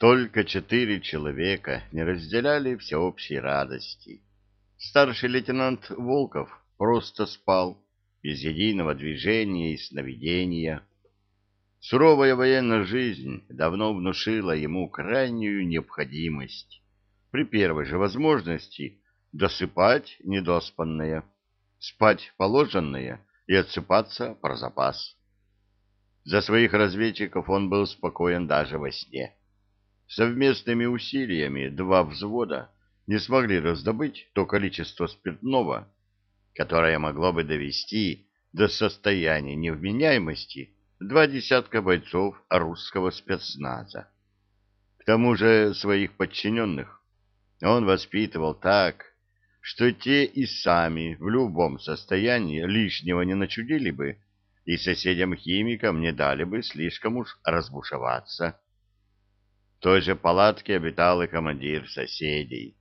Только четыре человека не разделяли всеобщей радости. Старший лейтенант Волков просто спал, без единого движения и сновидения. Суровая военная жизнь давно внушила ему крайнюю необходимость при первой же возможности досыпать недоспанное, спать положенное и отсыпаться про запас. За своих разведчиков он был спокоен даже во сне. Совместными усилиями два взвода не смогли раздобыть то количество спиртного, которое могло бы довести до состояния невменяемости два десятка бойцов русского спецназа. К тому же своих подчиненных он воспитывал так, что те и сами в любом состоянии лишнего не начудили бы и соседям-химикам не дали бы слишком уж разбушеваться. Той же палатке обитал и командир соседей,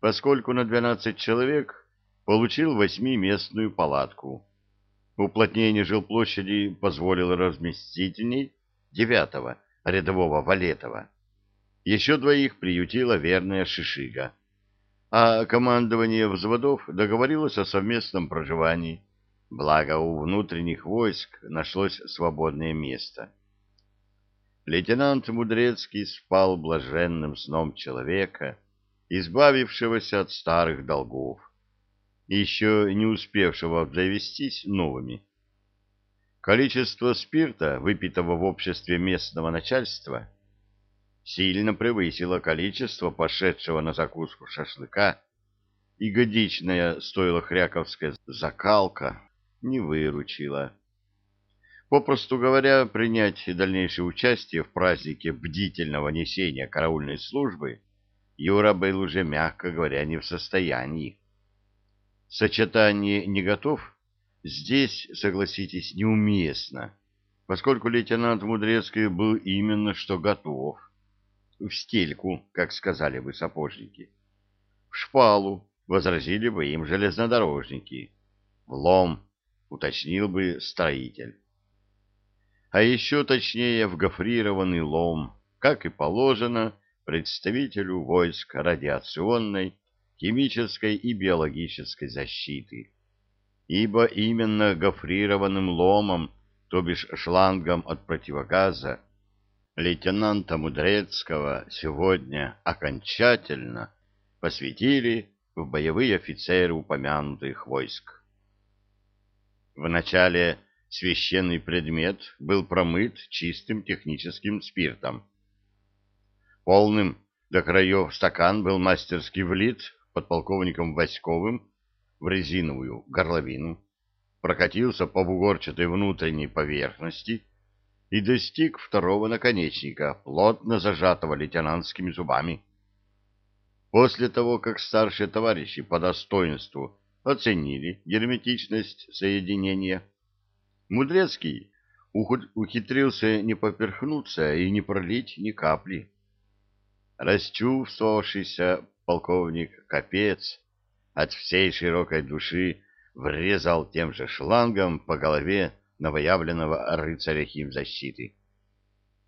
поскольку на 12 человек получил восьмиместную палатку. Уплотнение жилплощади позволило разместить в ней девятого рядового Валетова. Еще двоих приютила верная Шишига. А командование взводов договорилось о совместном проживании, благо у внутренних войск нашлось свободное место. Лейтенант Мудрецкий спал блаженным сном человека, избавившегося от старых долгов, еще не успевшего завестись новыми. Количество спирта, выпитого в обществе местного начальства, сильно превысило количество пошедшего на закуску шашлыка, и годичная стоила Хряковская закалка не выручила попросту говоря, принять дальнейшее участие в празднике бдительного несения караульной службы Юра был уже, мягко говоря, не в состоянии. Сочетание «не готов» здесь, согласитесь, неуместно, поскольку лейтенант Мудрецкий был именно что готов. В стельку, как сказали бы сапожники. В шпалу, возразили бы им железнодорожники. В лом, уточнил бы строитель а еще точнее в гофрированный лом, как и положено представителю войск радиационной, химической и биологической защиты. Ибо именно гофрированным ломом, то бишь шлангом от противогаза, лейтенанта Мудрецкого сегодня окончательно посвятили в боевые офицеры упомянутых войск. В начале священный предмет был промыт чистым техническим спиртом. Полным до краев стакан был мастерски влит подполковником Васьковым в резиновую горловину, прокатился по бугорчатой внутренней поверхности и достиг второго наконечника, плотно зажатого лейтенантскими зубами. После того, как старшие товарищи по достоинству оценили герметичность соединения, Мудрецкий ухитрился не поперхнуться и не пролить ни капли. Расчувствовавшийся полковник Капец от всей широкой души врезал тем же шлангом по голове новоявленного рыцаря химзащиты.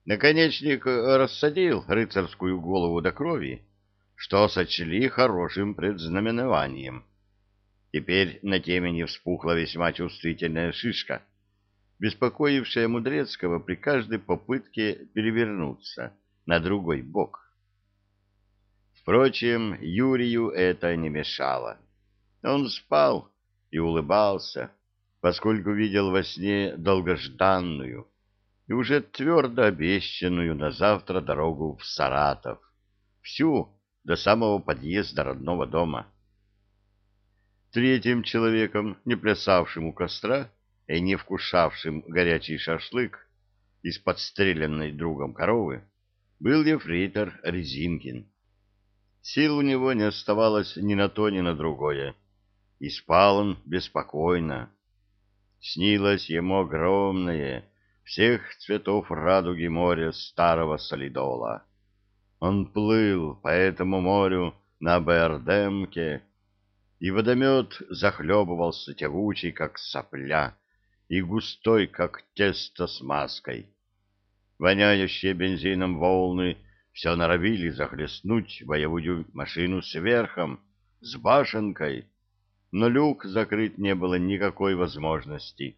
Наконечник рассадил рыцарскую голову до крови, что сочли хорошим предзнаменованием. Теперь на темени вспухла весьма чувствительная шишка — беспокоившая Мудрецкого при каждой попытке перевернуться на другой бок. Впрочем, Юрию это не мешало. Он спал и улыбался, поскольку видел во сне долгожданную и уже твердо обещанную на завтра дорогу в Саратов, всю до самого подъезда родного дома. Третьим человеком, не плясавшим у костра, и не вкушавшим горячий шашлык из подстреленной другом коровы, был ефрейтор Резинкин. Сил у него не оставалось ни на то, ни на другое, и спал он беспокойно. Снилось ему огромное, всех цветов радуги моря старого солидола. Он плыл по этому морю на Бердемке, и водомет захлебывался тягучий, как сопля, и густой, как тесто с маской. Воняющие бензином волны все норовили захлестнуть боевую машину с верхом, с башенкой, но люк закрыть не было никакой возможности.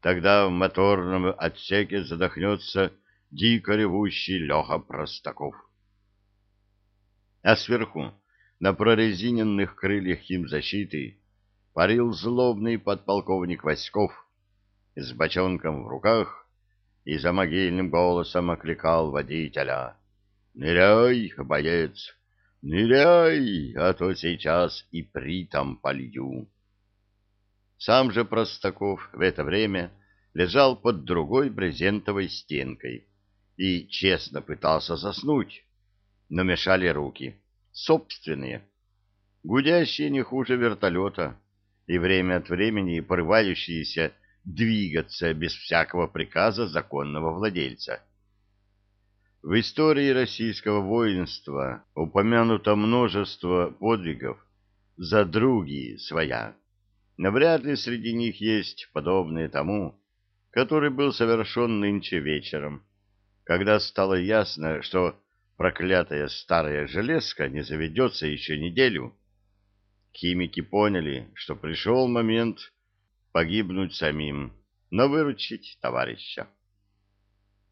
Тогда в моторном отсеке задохнется дико ревущий Леха Простаков. А сверху, на прорезиненных крыльях химзащиты, парил злобный подполковник Васьков с бочонком в руках и за могильным голосом окликал водителя. «Ныряй, боец, ныряй, а то сейчас и притом полью». Сам же Простаков в это время лежал под другой брезентовой стенкой и честно пытался заснуть, но мешали руки, собственные, гудящие не хуже вертолета и время от времени порывающиеся двигаться без всякого приказа законного владельца. В истории российского воинства упомянуто множество подвигов за другие своя. Навряд ли среди них есть подобные тому, который был совершен нынче вечером, когда стало ясно, что проклятая старая железка не заведется еще неделю, Химики поняли, что пришел момент погибнуть самим, но выручить товарища.